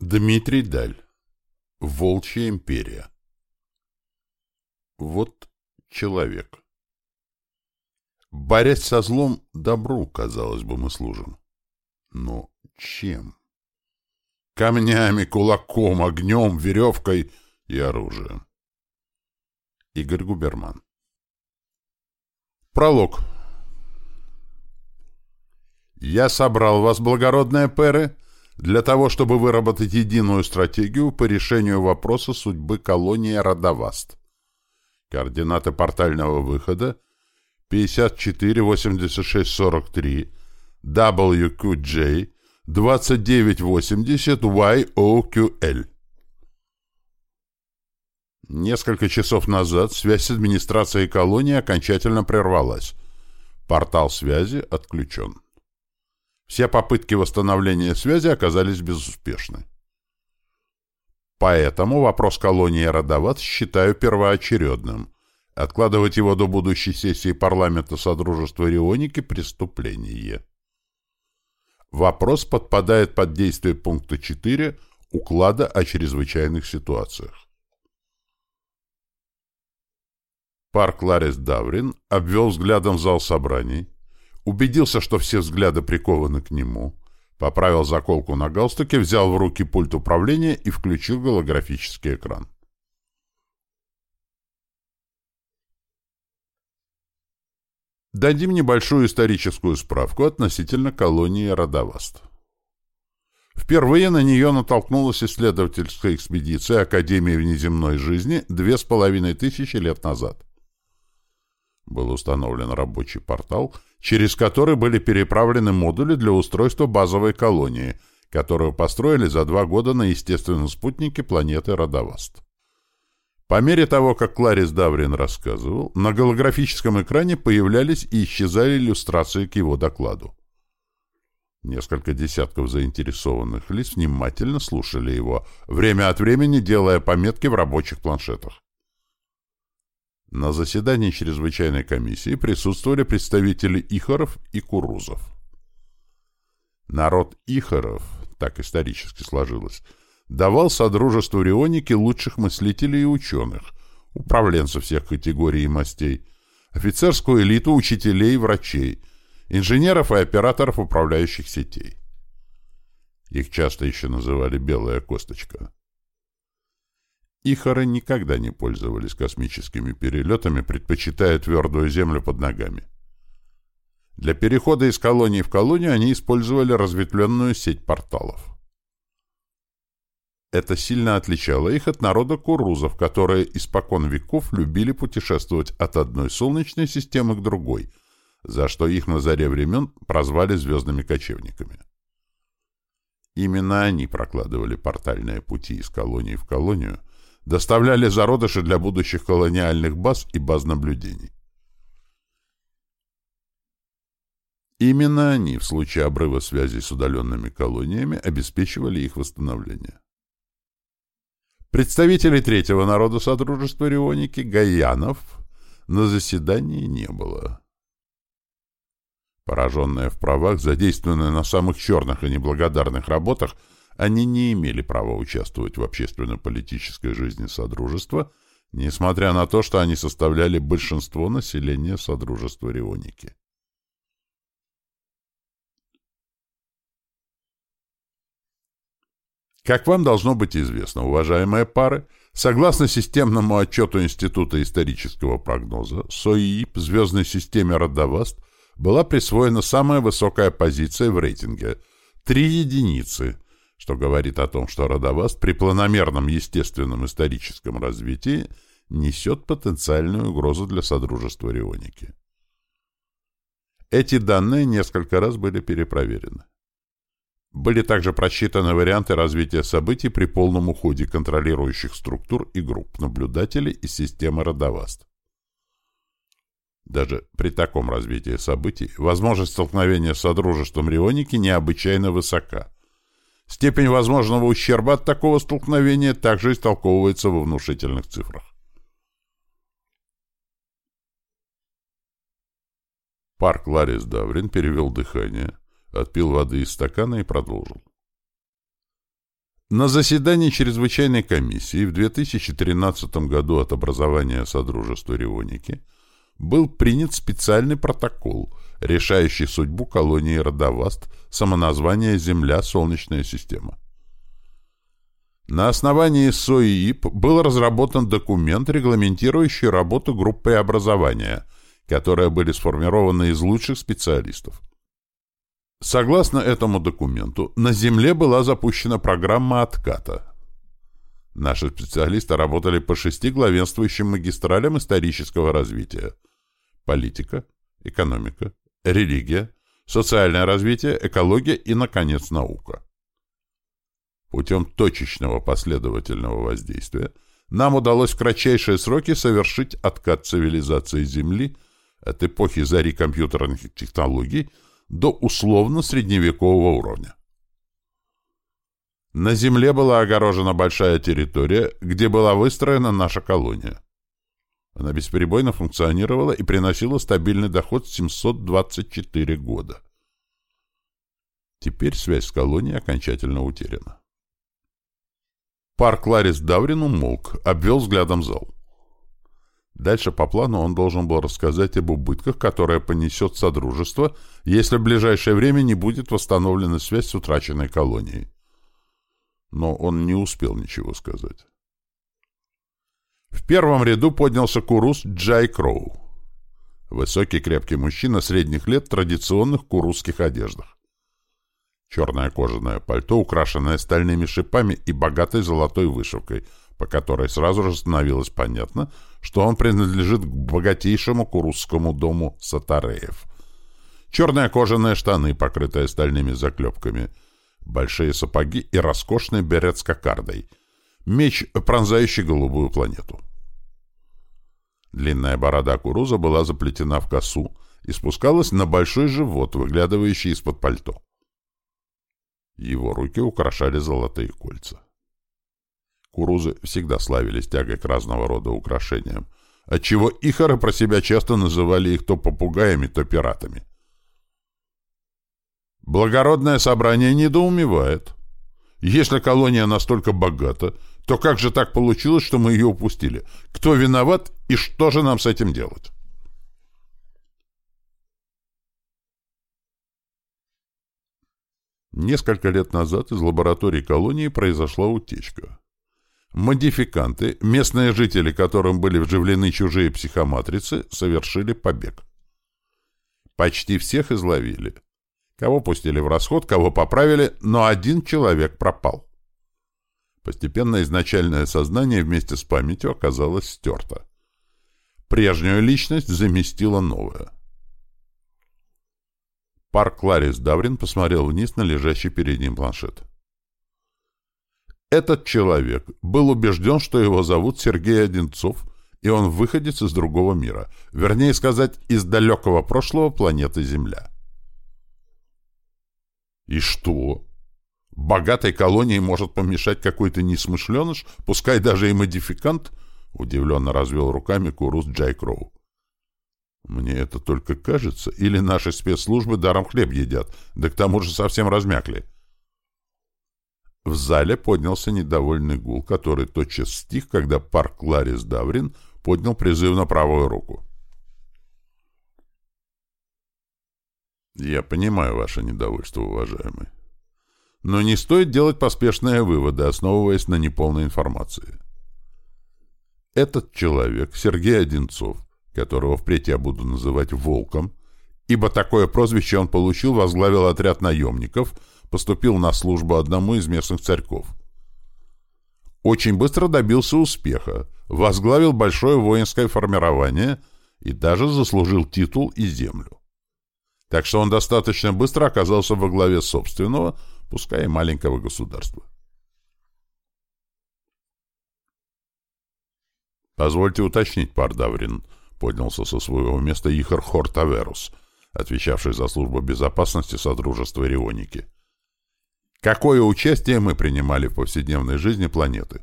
Дмитрий Даль. Волчья империя. Вот человек. Борясь со злом, добру, казалось бы, мы служим. Но чем? Камнями, кулаком, огнем, веревкой и оружием. Игорь Губерман. Пролог. Я собрал вас, благородные перы, для того, чтобы выработать единую стратегию по решению вопроса судьбы колонии Радаваст. Координаты портального выхода 548643 WQJ 2980 YOQL. Несколько часов назад связь с администрацией колонии окончательно прервалась. Портал связи отключен. Все попытки восстановления связи оказались безуспешны. Поэтому вопрос колонии Родоват считаю первоочередным. Откладывать его до будущей сессии парламента Содружества Рионики – преступление. Вопрос подпадает под действие пункта 4 Уклада о чрезвычайных ситуациях. Парк Ларис Даврин обвел взглядом зал собраний, убедился, что все взгляды прикованы к нему, поправил заколку на галстуке, взял в руки пульт управления и включил голографический экран. Дадим небольшую историческую справку относительно колонии Радаваст. Впервые на нее натолкнулась исследовательская экспедиция Академии внеземной жизни две с половиной тысячи лет назад. Был установлен рабочий портал — через который были переправлены модули для устройства базовой колонии, которую построили за два года на естественном спутнике планеты Родоваст. По мере того, как Кларис Даврин рассказывал, на голографическом экране появлялись и исчезали иллюстрации к его докладу. Несколько десятков заинтересованных лиц внимательно слушали его, время от времени делая пометки в рабочих планшетах. На заседании чрезвычайной комиссии присутствовали представители Ихоров и Курузов. Народ Ихоров, так исторически сложилось, давал Содружеству Рионики лучших мыслителей и ученых, управленцев всех категорий и мастей, офицерскую элиту учителей и врачей, инженеров и операторов управляющих сетей. Их часто еще называли «белая косточка». Ихары никогда не пользовались космическими перелетами, предпочитая твердую землю под ногами. Для перехода из колонии в колонию они использовали разветвленную сеть порталов. Это сильно отличало их от народа курузов, которые испокон веков любили путешествовать от одной солнечной системы к другой, за что их на заре времен прозвали звездными кочевниками. Именно они прокладывали портальные пути из колонии в колонию, доставляли зародыши для будущих колониальных баз и баз наблюдений. Именно они в случае обрыва связи с удаленными колониями обеспечивали их восстановление. Представителей третьего народа Содружества Рионики, Гаянов, на заседании не было. Пораженные в правах, задействованные на самых черных и неблагодарных работах, они не имели права участвовать в общественно-политической жизни Содружества, несмотря на то, что они составляли большинство населения Содружества Рионики. Как вам должно быть известно, уважаемые пары, согласно системному отчету Института исторического прогноза, СОИИП звездной системе Родоваст была присвоена самая высокая позиция в рейтинге – три единицы – что говорит о том, что родоваст при планомерном естественном историческом развитии несет потенциальную угрозу для Содружества Рионики. Эти данные несколько раз были перепроверены. Были также просчитаны варианты развития событий при полном уходе контролирующих структур и групп наблюдателей из системы Родоваст. Даже при таком развитии событий возможность столкновения с Содружеством Рионики необычайно высока – Степень возможного ущерба от такого столкновения также истолковывается во внушительных цифрах. Парк Ларис Даврин перевел дыхание, отпил воды из стакана и продолжил. На заседании чрезвычайной комиссии в 2013 году от образования Содружества Ревоники был принят специальный протокол, решающий судьбу колонии Родоваст, самоназвание «Земля. Солнечная система». На основании СОИИП был разработан документ, регламентирующий работу группы образования, которые были сформированы из лучших специалистов. Согласно этому документу, на Земле была запущена программа отката. Наши специалисты работали по шести главенствующим магистралям исторического развития. Политика, экономика, религия, социальное развитие, экология и, наконец, наука. Путем точечного последовательного воздействия нам удалось в кратчайшие сроки совершить откат цивилизации Земли от эпохи зари компьютерных технологий – до условно-средневекового уровня. На земле была огорожена большая территория, где была выстроена наша колония. Она бесперебойно функционировала и приносила стабильный доход 724 года. Теперь связь с колонией окончательно утеряна. Парк Ларис Даврин умолк, обвел взглядом зал. Дальше по плану он должен был рассказать об убытках, которые понесет Содружество, если в ближайшее время не будет восстановлена связь с утраченной колонией. Но он не успел ничего сказать. В первом ряду поднялся курус Джай Кроу. Высокий крепкий мужчина средних лет в традиционных курусских одеждах. Черное кожаное пальто, украшенное стальными шипами и богатой золотой вышивкой — по которой сразу же становилось понятно, что он принадлежит к богатейшему курусскому дому Сатареев. Черные кожаные штаны, покрытые стальными заклепками, большие сапоги и роскошный берет с кокардой, меч, пронзающий голубую планету. Длинная борода куруза была заплетена в косу и спускалась на большой живот, выглядывающий из-под пальто. Его руки украшали золотые кольца. Курузы всегда славились тягой к разного рода украшениям, отчего ихары про себя часто называли их то попугаями, то пиратами. Благородное собрание недоумевает. Если колония настолько богата, то как же так получилось, что мы ее упустили? Кто виноват и что же нам с этим делать? Несколько лет назад из лаборатории колонии произошла утечка. Модификанты, местные жители, которым были вживлены чужие психоматрицы, совершили побег. Почти всех изловили. Кого пустили в расход, кого поправили, но один человек пропал. Постепенно изначальное сознание вместе с памятью оказалось стерто. Прежнюю личность заместила новая. Парк Ларис Даврин посмотрел вниз на лежащий перед ним планшет. Этот человек был убежден, что его зовут Сергей Одинцов, и он выходец из другого мира, вернее сказать, из далекого прошлого планеты Земля. И что? Богатой колонии может помешать какой-то несмышленыш, пускай даже и модификант? Удивленно развел руками Курус Джайкроу. Мне это только кажется, или наши спецслужбы даром хлеб едят, да к тому же совсем размякли. — в зале поднялся недовольный гул, который тотчас стих, когда парк Ларис Даврин поднял призывно правую руку. «Я понимаю ваше недовольство, уважаемый. Но не стоит делать поспешные выводы, основываясь на неполной информации. Этот человек, Сергей Одинцов, которого впредь я буду называть «Волком», ибо такое прозвище он получил, возглавил отряд наемников — поступил на службу одному из местных царьков. Очень быстро добился успеха, возглавил большое воинское формирование и даже заслужил титул и землю. Так что он достаточно быстро оказался во главе собственного, пускай и маленького государства. «Позвольте уточнить, Пардаврин», — поднялся со своего места Ихар Хортаверус, отвечавший за службу безопасности Содружества Рионики. Какое участие мы принимали в повседневной жизни планеты?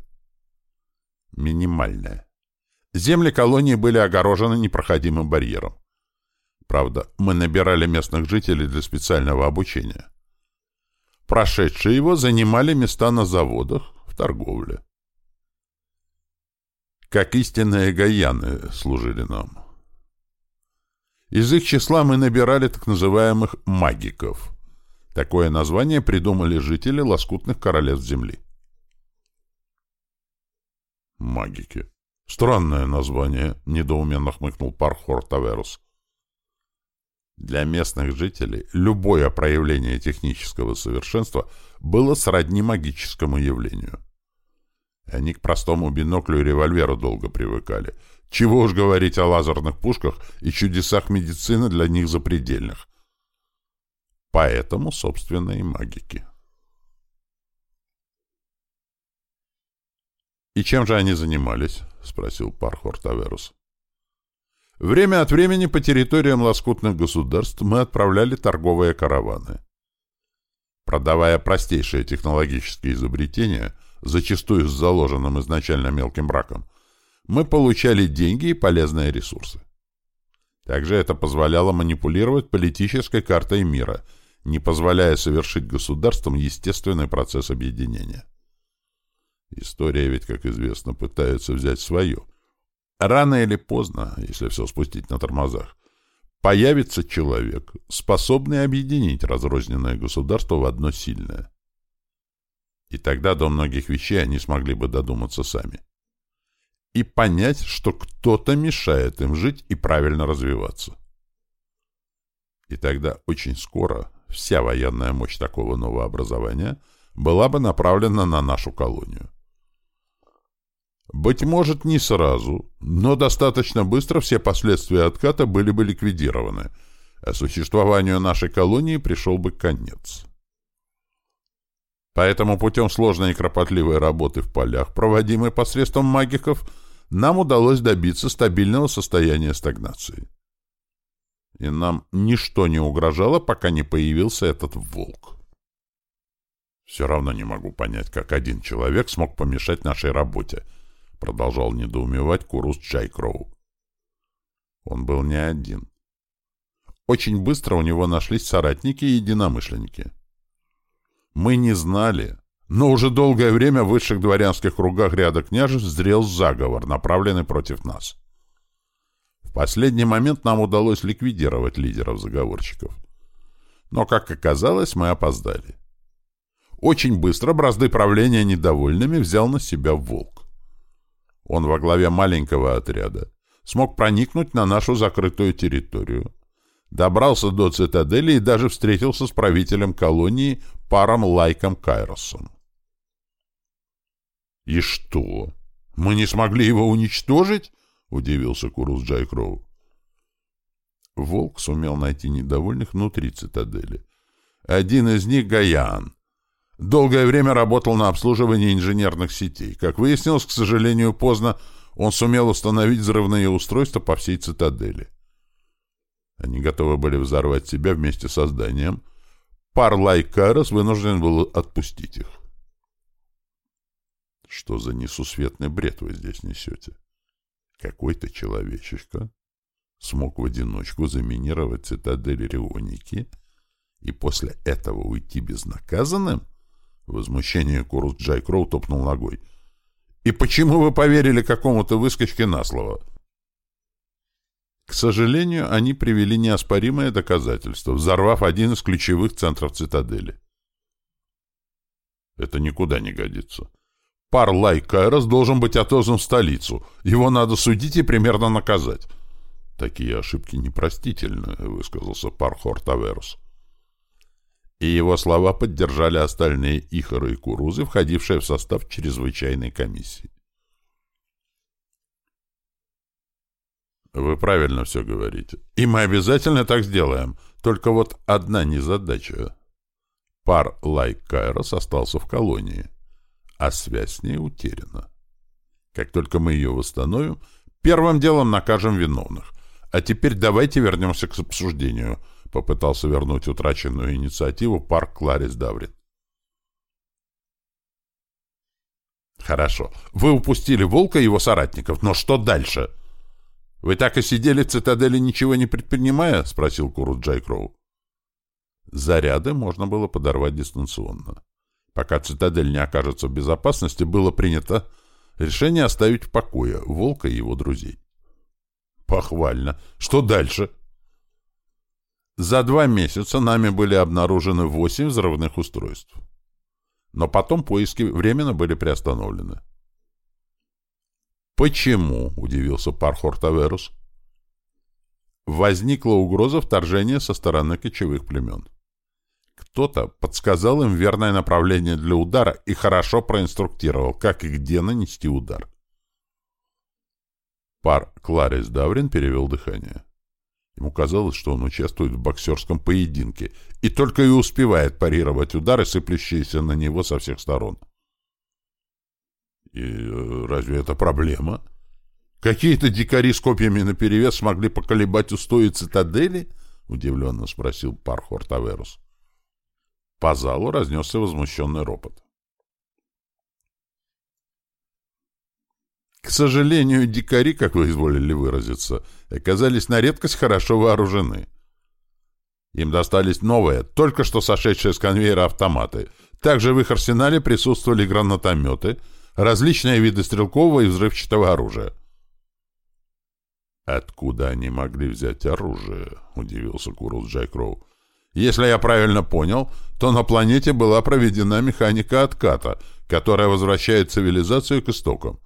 Минимальное. Земли колонии были огорожены непроходимым барьером. Правда, мы набирали местных жителей для специального обучения. Прошедшие его занимали места на заводах, в торговле. Как истинные гаяны служили нам. Из их числа мы набирали так называемых «магиков». Такое название придумали жители лоскутных королевств Земли. «Магики», «Странное название», — недоуменно хмыкнул Пархор Таверус. Для местных жителей любое проявление технического совершенства было сродни магическому явлению. Они к простому биноклю и револьверу долго привыкали. Чего уж говорить о лазерных пушках и чудесах медицины для них запредельных. Поэтому, собственно, и магики. «И чем же они занимались?» — спросил Пархор Таверус. Время от времени по территориям лоскутных государств мы отправляли торговые караваны. Продавая простейшие технологические изобретения, зачастую с заложенным изначально мелким браком, мы получали деньги и полезные ресурсы. Также это позволяло манипулировать политической картой мира, не позволяя совершить государствам естественный процесс объединения. История ведь, как известно, пытается взять свое. Рано или поздно, если все спустить на тормозах, появится человек, способный объединить разрозненное государство в одно сильное. И тогда до многих вещей они смогли бы додуматься сами. И понять, что кто-то мешает им жить и правильно развиваться. И тогда очень скоро вся военная мощь такого нового образования была бы направлена на нашу колонию. Быть может, не сразу, но достаточно быстро все последствия отката были бы ликвидированы, а существованию нашей колонии пришел бы конец. Поэтому путем сложной и кропотливой работы в полях, проводимой посредством магиков, нам удалось добиться стабильного состояния стагнации. И нам ничто не угрожало, пока не появился этот волк. Все равно не могу понять, как один человек смог помешать нашей работе —— продолжал недоумевать Курус Чайкроу. Он был не один. Очень быстро у него нашлись соратники и единомышленники. Мы не знали, но уже долгое время в высших дворянских кругах ряда княжеств зрел заговор, направленный против нас. В последний момент нам удалось ликвидировать лидеров заговорщиков. Но, как оказалось, мы опоздали. Очень быстро бразды правления недовольными взял на себя волк. Он во главе маленького отряда смог проникнуть на нашу закрытую территорию, добрался до цитадели и даже встретился с правителем колонии паром Лайком Кайросом. «И что? Мы не смогли его уничтожить?» — удивился Курус Джайкроу. Волк сумел найти недовольных внутри цитадели. Один из них — Гаян, Долгое время работал на обслуживании инженерных сетей. Как выяснилось, к сожалению, поздно, он сумел установить взрывные устройства по всей цитадели. Они готовы были взорвать себя вместе со зданием. Парлай Карас вынужден был отпустить их. Что за несусветный бред вы здесь несете? Какой-то человечишка смог в одиночку заминировать цитадель Рионики и после этого уйти безнаказанным? — Возмущение Курус Джай Кроу топнул ногой. «И почему вы поверили какому-то выскочке на слово?» К сожалению, они привели неоспоримое доказательство, взорвав один из ключевых центров цитадели. Это никуда не годится. Пар Лай Кайрос должен быть отозван в столицу. Его надо судить и примерно наказать. Такие ошибки непростительны, высказался Пар Хортаверус и его слова поддержали остальные Ихоры и Курузы, входившие в состав чрезвычайной комиссии. Вы правильно все говорите. И мы обязательно так сделаем. Только вот одна незадача. Пар Лайк Кайрос остался в колонии, а связь с ней утеряна. Как только мы ее восстановим, первым делом накажем виновных. А теперь давайте вернемся к обсуждению — Попытался вернуть утраченную инициативу парк Кларис Даврин. Хорошо. Вы упустили Волка и его соратников, но что дальше? Вы так и сидели в цитадели, ничего не предпринимая? Спросил Курут Джайкроу. Заряды можно было подорвать дистанционно. Пока цитадель не окажется в безопасности, было принято решение оставить в покое Волка и его друзей. Похвально. Что дальше? За два месяца нами были обнаружены восемь взрывных устройств. Но потом поиски временно были приостановлены. «Почему?» — удивился Пархор Таверус. Возникла угроза вторжения со стороны кочевых племен. Кто-то подсказал им верное направление для удара и хорошо проинструктировал, как и где нанести удар. Пар Кларис Даврин перевел дыхание. Ему казалось, что он участвует в боксерском поединке и только и успевает парировать удары, сыплющиеся на него со всех сторон. И э, разве это проблема? Какие-то дикари с копьями наперевес смогли поколебать устои цитадели? Удивленно спросил Пархор Таверус. По залу разнесся возмущенный ропот. К сожалению, дикари, как вы изволили выразиться, оказались на редкость хорошо вооружены. Им достались новые, только что сошедшие с конвейера автоматы. Также в их арсенале присутствовали гранатометы, различные виды стрелкового и взрывчатого оружия. «Откуда они могли взять оружие?» — удивился Курус Джайкроу. «Если я правильно понял, то на планете была проведена механика отката, которая возвращает цивилизацию к истокам.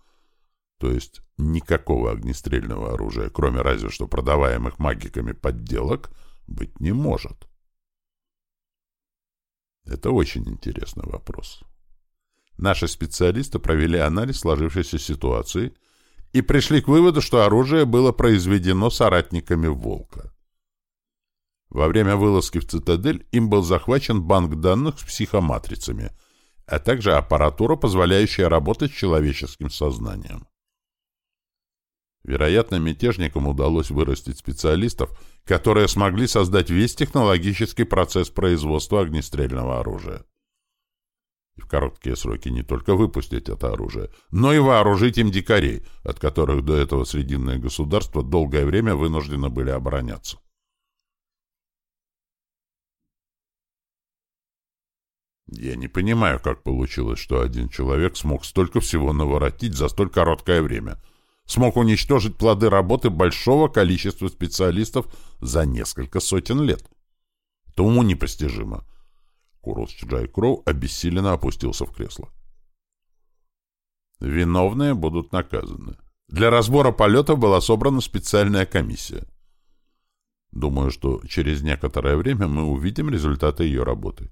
То есть никакого огнестрельного оружия, кроме разве что продаваемых магиками подделок, быть не может. Это очень интересный вопрос. Наши специалисты провели анализ сложившейся ситуации и пришли к выводу, что оружие было произведено соратниками «Волка». Во время вылазки в «Цитадель» им был захвачен банк данных с психоматрицами, а также аппаратура, позволяющая работать с человеческим сознанием. Вероятно, мятежникам удалось вырастить специалистов, которые смогли создать весь технологический процесс производства огнестрельного оружия. И в короткие сроки не только выпустить это оружие, но и вооружить им дикарей, от которых до этого срединные государства долгое время вынуждены были обороняться. Я не понимаю, как получилось, что один человек смог столько всего наворотить за столь короткое время — смог уничтожить плоды работы большого количества специалистов за несколько сотен лет. Это уму непостижимо. Курос Джай Кроу обессиленно опустился в кресло. Виновные будут наказаны. Для разбора полетов была собрана специальная комиссия. Думаю, что через некоторое время мы увидим результаты ее работы.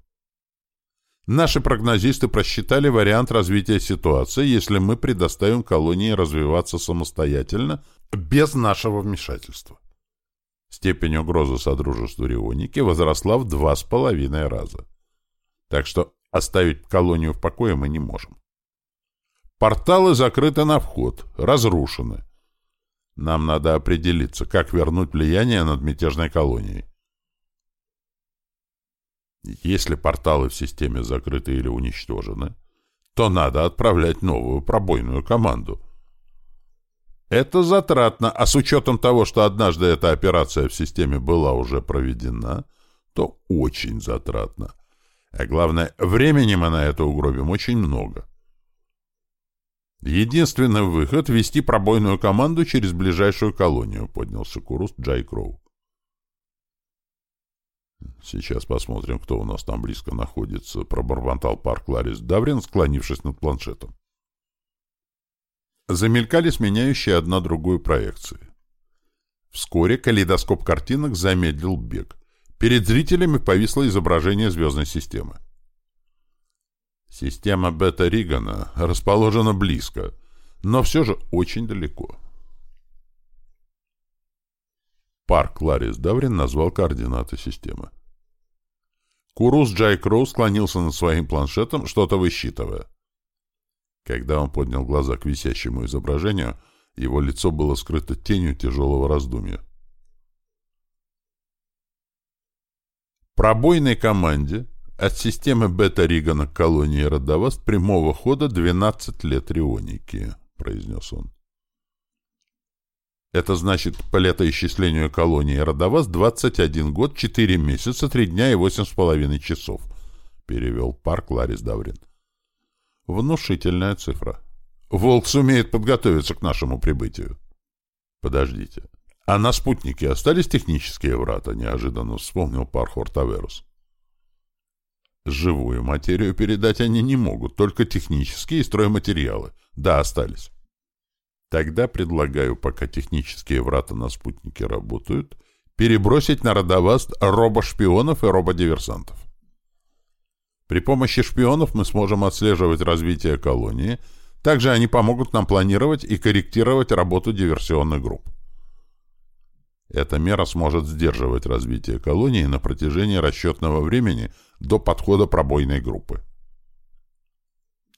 Наши прогнозисты просчитали вариант развития ситуации, если мы предоставим колонии развиваться самостоятельно, без нашего вмешательства. Степень угрозы Содружеству Рионики возросла в два с половиной раза. Так что оставить колонию в покое мы не можем. Порталы закрыты на вход, разрушены. Нам надо определиться, как вернуть влияние над мятежной колонией. Если порталы в системе закрыты или уничтожены, то надо отправлять новую пробойную команду. Это затратно, а с учетом того, что однажды эта операция в системе была уже проведена, то очень затратно. А главное, времени мы на это угробим очень много. Единственный выход — вести пробойную команду через ближайшую колонию, поднялся Курус Джай Кроу. «Сейчас посмотрим, кто у нас там близко находится», — пробормотал парк Ларис Даврин, склонившись над планшетом. Замелькали сменяющие одна другую проекции. Вскоре калейдоскоп картинок замедлил бег. Перед зрителями повисло изображение звездной системы. Система Бета-Ригана расположена близко, но все же очень далеко. Парк Ларис Даврин назвал координаты системы. Курус Джай Кроу склонился над своим планшетом, что-то высчитывая. Когда он поднял глаза к висящему изображению, его лицо было скрыто тенью тяжелого раздумья. Пробойной команде от системы Бета-Ригана к колонии Родоваст прямого хода 12 лет рионики, произнес он. Это значит, по летоисчислению колонии Родоваз 21 год, 4 месяца, 3 дня и 8,5 часов, перевел парк Ларис Даврин. Внушительная цифра. Волк сумеет подготовиться к нашему прибытию. Подождите. А на спутнике остались технические врата, неожиданно вспомнил Пархор Таверус. Живую материю передать они не могут, только технические и стройматериалы. Да, остались. Тогда предлагаю, пока технические врата на спутнике работают, перебросить на Родоваст робошпионов и рободиверсантов. При помощи шпионов мы сможем отслеживать развитие колонии, также они помогут нам планировать и корректировать работу диверсионных групп. Эта мера сможет сдерживать развитие колонии на протяжении расчетного времени до подхода пробойной группы.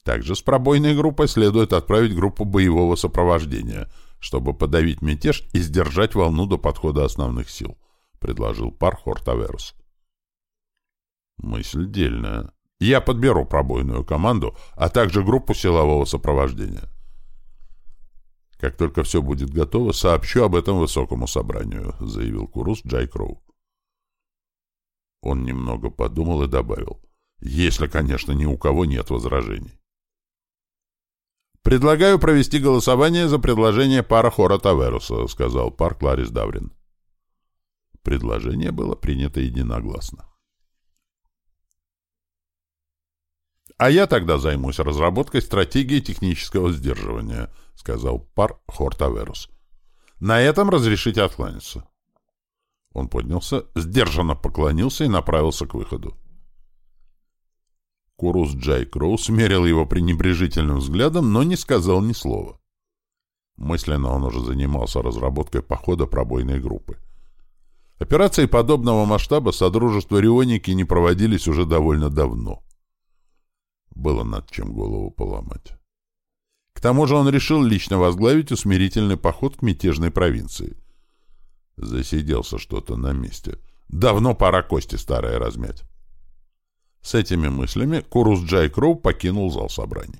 Также с пробойной группой следует отправить группу боевого сопровождения, чтобы подавить мятеж и сдержать волну до подхода основных сил, предложил пар Хортаверус. Мысль дельная. Я подберу пробойную команду, а также группу силового сопровождения. Как только все будет готово, сообщу об этом высокому собранию, заявил Курус Джай Кроу. Он немного подумал и добавил. Если, конечно, ни у кого нет возражений. «Предлагаю провести голосование за предложение пара Хора Таверуса», — сказал Парк Ларис Даврин. Предложение было принято единогласно. «А я тогда займусь разработкой стратегии технического сдерживания», — сказал пар Хортаверус. «На этом разрешите откланяться». Он поднялся, сдержанно поклонился и направился к выходу. Курус Джай Кроу смерил его пренебрежительным взглядом, но не сказал ни слова. Мысленно он уже занимался разработкой похода пробойной группы. Операции подобного масштаба Содружества Рионики не проводились уже довольно давно. Было над чем голову поломать. К тому же он решил лично возглавить усмирительный поход к мятежной провинции. Засиделся что-то на месте. Давно пора кости старые размять. С этими мыслями Курус Джай Кроу покинул зал собраний.